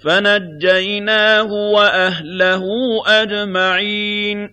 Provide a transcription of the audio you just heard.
فَنَجَّيْنَاهُ وَأَهْلَهُ أَجْمَعِينَ